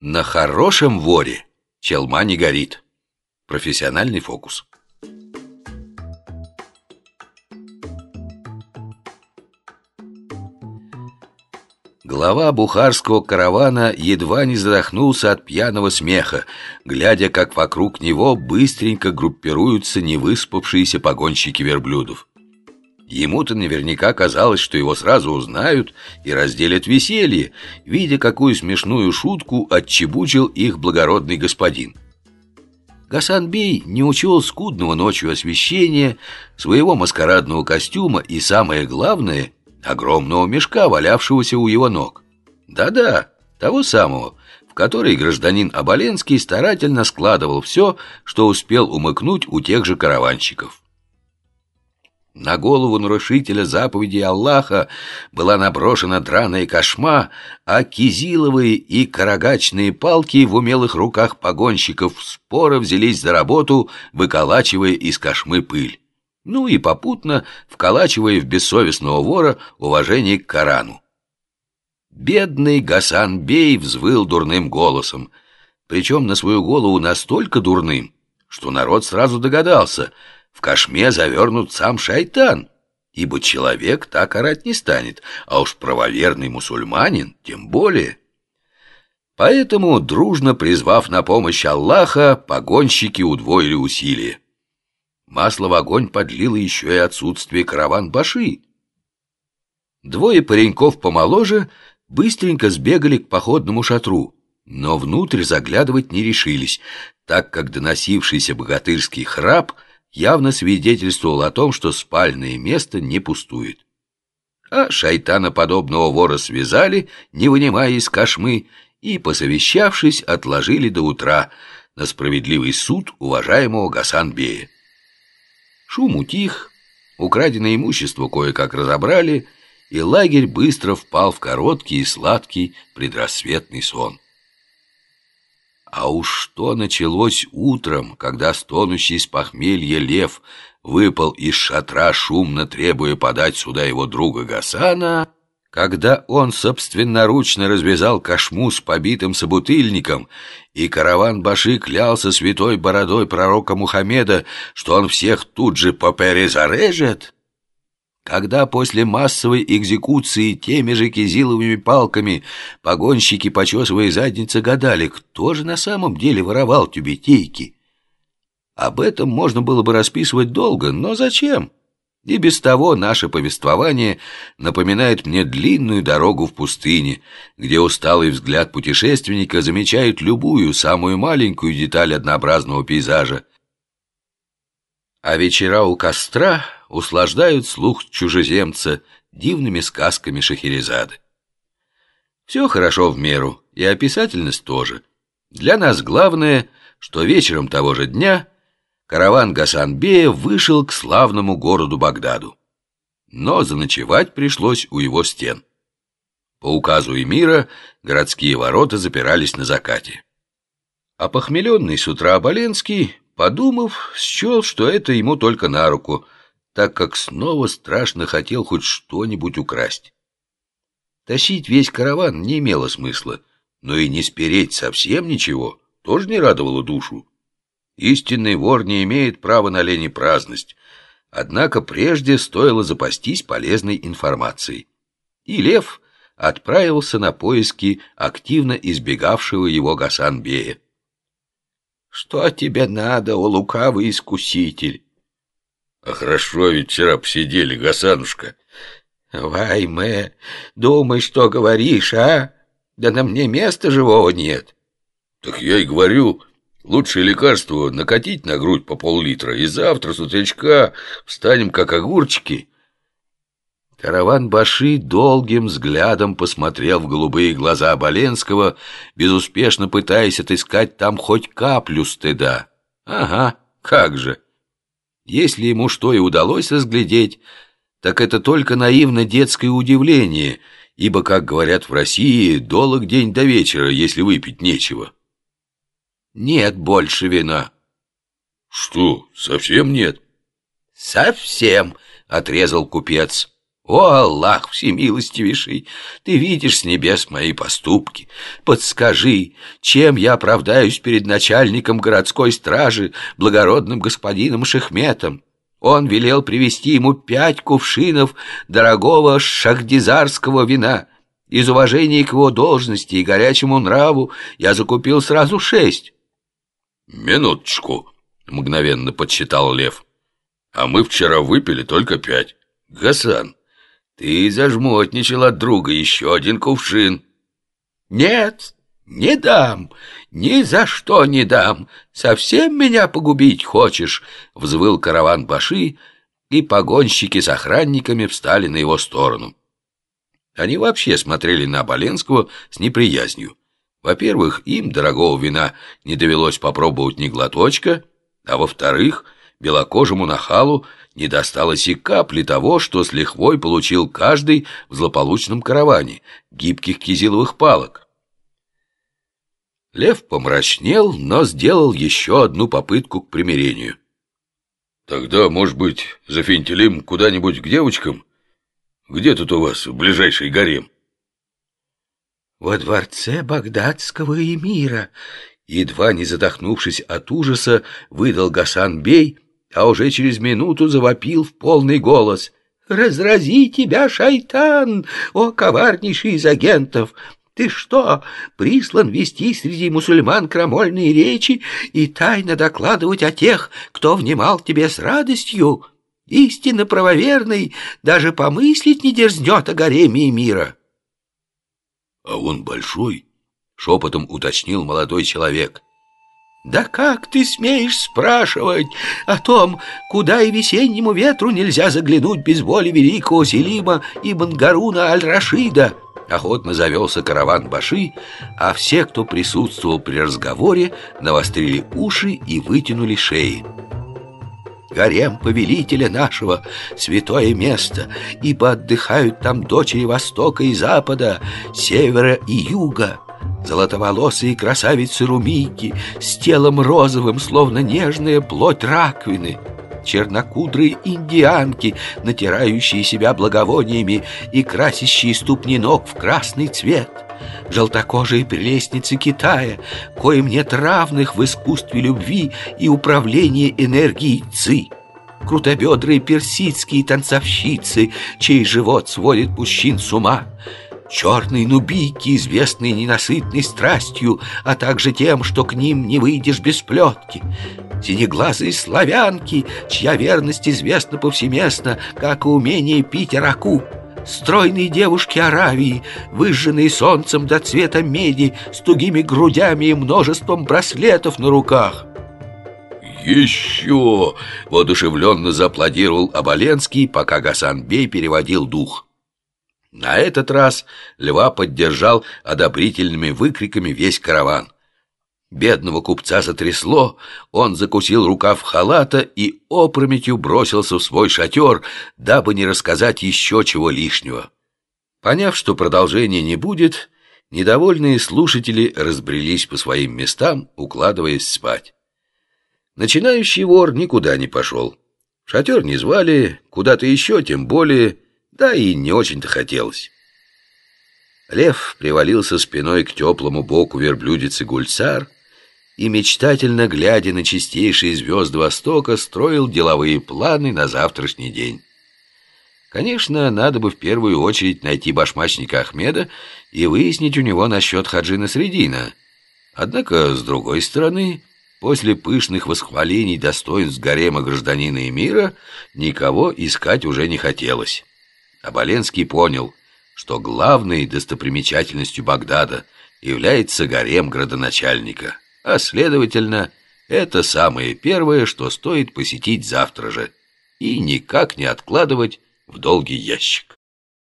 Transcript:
На хорошем воре челма не горит. Профессиональный фокус. Глава бухарского каравана едва не задохнулся от пьяного смеха, глядя, как вокруг него быстренько группируются невыспавшиеся погонщики верблюдов. Ему-то наверняка казалось, что его сразу узнают и разделят веселье, видя, какую смешную шутку отчебучил их благородный господин. Гасан-бей не учел скудного ночью освещения, своего маскарадного костюма и, самое главное, огромного мешка, валявшегося у его ног. Да-да, того самого, в который гражданин Оболенский старательно складывал все, что успел умыкнуть у тех же караванщиков. На голову нарушителя заповеди Аллаха была наброшена драная кошма, а кизиловые и карагачные палки в умелых руках погонщиков споро взялись за работу, выколачивая из кошмы пыль ну и попутно вколачивая в бессовестного вора уважение к Корану. Бедный Гасан Бей взвыл дурным голосом, причем на свою голову настолько дурным, что народ сразу догадался, в кошме завернут сам шайтан, ибо человек так орать не станет, а уж правоверный мусульманин тем более. Поэтому, дружно призвав на помощь Аллаха, погонщики удвоили усилия. Масло в огонь подлило еще и отсутствие караван-баши. Двое пареньков помоложе быстренько сбегали к походному шатру, но внутрь заглядывать не решились, так как доносившийся богатырский храп явно свидетельствовал о том, что спальное место не пустует. А шайтана подобного вора связали, не вынимая из кошмы, и, посовещавшись, отложили до утра на справедливый суд уважаемого Гасан-бея. Шум утих, украденное имущество кое-как разобрали, и лагерь быстро впал в короткий и сладкий предрассветный сон. А уж что началось утром, когда стонущий с похмелья лев выпал из шатра, шумно требуя подать сюда его друга Гасана... Когда он собственноручно развязал кошму с побитым собутыльником, и караван Баши клялся святой бородой пророка Мухаммеда, что он всех тут же поперезарежет, когда после массовой экзекуции теми же кизиловыми палками погонщики, почесывая задницы, гадали, кто же на самом деле воровал тюбетейки. Об этом можно было бы расписывать долго, но зачем? И без того наше повествование напоминает мне длинную дорогу в пустыне, где усталый взгляд путешественника замечает любую, самую маленькую деталь однообразного пейзажа. А вечера у костра услаждают слух чужеземца дивными сказками Шахерезады. Все хорошо в меру, и описательность тоже. Для нас главное, что вечером того же дня – караван Гасанбея вышел к славному городу Багдаду. Но заночевать пришлось у его стен. По указу эмира городские ворота запирались на закате. А похмеленный с утра Оболенский, подумав, счел, что это ему только на руку, так как снова страшно хотел хоть что-нибудь украсть. Тащить весь караван не имело смысла, но и не спереть совсем ничего тоже не радовало душу. Истинный вор не имеет права на лень и праздность. Однако прежде стоило запастись полезной информацией. И Лев отправился на поиски активно избегавшего его Гасан-бея. «Что тебе надо, о лукавый искуситель?» «А хорошо ведь вчера посидели, Гасанушка». «Вайме, думай, что говоришь, а? Да на мне места живого нет». «Так я и говорю, Лучшее лекарство — накатить на грудь по пол-литра, и завтра с утречка встанем как огурчики. Караван Баши долгим взглядом посмотрел в голубые глаза Боленского, безуспешно пытаясь отыскать там хоть каплю стыда. Ага, как же. Если ему что и удалось разглядеть, так это только наивно детское удивление, ибо, как говорят в России, долг день до вечера, если выпить нечего. Нет больше вина. Что, совсем нет? Совсем, отрезал купец. О, Аллах всемилостивейший, ты видишь с небес мои поступки. Подскажи, чем я оправдаюсь перед начальником городской стражи, благородным господином Шехметом? Он велел привезти ему пять кувшинов дорогого шахдизарского вина. Из уважения к его должности и горячему нраву я закупил сразу шесть. «Минуточку», — мгновенно подсчитал Лев. «А мы вчера выпили только пять. Гасан, ты зажмотничал от друга еще один кувшин. Нет, не дам, ни за что не дам. Совсем меня погубить хочешь? Взвыл караван Баши, и погонщики с охранниками встали на его сторону. Они вообще смотрели на Боленского с неприязнью. Во-первых, им дорогого вина не довелось попробовать ни глоточка, а во-вторых, белокожему нахалу не досталось и капли того, что с лихвой получил каждый в злополучном караване — гибких кизиловых палок. Лев помрачнел, но сделал еще одну попытку к примирению. «Тогда, может быть, зафинтелим куда-нибудь к девочкам? Где тут у вас ближайший гарем?» «Во дворце багдадского эмира», едва не задохнувшись от ужаса, выдал Гасан Бей — а уже через минуту завопил в полный голос. «Разрази тебя, шайтан, о коварнейший из агентов! Ты что, прислан вести среди мусульман крамольные речи и тайно докладывать о тех, кто внимал тебе с радостью? Истинно правоверный даже помыслить не дерзнет о гареме мира!» «А он большой?» — шепотом уточнил молодой человек — да как ты смеешь спрашивать о том, куда и весеннему ветру нельзя заглянуть без воли великого Селима и Бангаруна Аль-Рашида? Охотно завелся караван Баши, а все, кто присутствовал при разговоре, навострили уши и вытянули шеи. Гарем повелителя нашего, святое место, ибо отдыхают там дочери Востока и Запада, Севера и Юга. Золотоволосые красавицы Румийки С телом розовым, словно нежная плоть раковины Чернокудрые индианки, натирающие себя благовониями И красящие ступни ног в красный цвет Желтокожие прелестницы Китая, коим нет равных в искусстве любви и управлении энергией ци Крутобедрые персидские танцовщицы, чей живот сводит мужчин с ума Черные нубийки, известные ненасытной страстью, а также тем, что к ним не выйдешь без плетки. Синеглазые славянки, чья верность известна повсеместно, как и умение пить араку. Стройные девушки Аравии, выжженные солнцем до цвета меди, с тугими грудями и множеством браслетов на руках. «Еще!» — воодушевленно зааплодировал Оболенский, пока Гасан-бей переводил дух. На этот раз льва поддержал одобрительными выкриками весь караван. Бедного купца затрясло, он закусил рукав халата и опрометью бросился в свой шатер, дабы не рассказать еще чего лишнего. Поняв, что продолжения не будет, недовольные слушатели разбрелись по своим местам, укладываясь спать. Начинающий вор никуда не пошел. Шатер не звали, куда-то еще, тем более да и не очень-то хотелось. Лев привалился спиной к теплому боку верблюдицы Гульцар и, мечтательно глядя на чистейшие звезды Востока, строил деловые планы на завтрашний день. Конечно, надо бы в первую очередь найти башмачника Ахмеда и выяснить у него насчет Хаджина Средина. Однако, с другой стороны, после пышных восхвалений достоинств гарема гражданина и мира никого искать уже не хотелось. Оболенский понял, что главной достопримечательностью Багдада является гарем градоначальника, а, следовательно, это самое первое, что стоит посетить завтра же, и никак не откладывать в долгий ящик.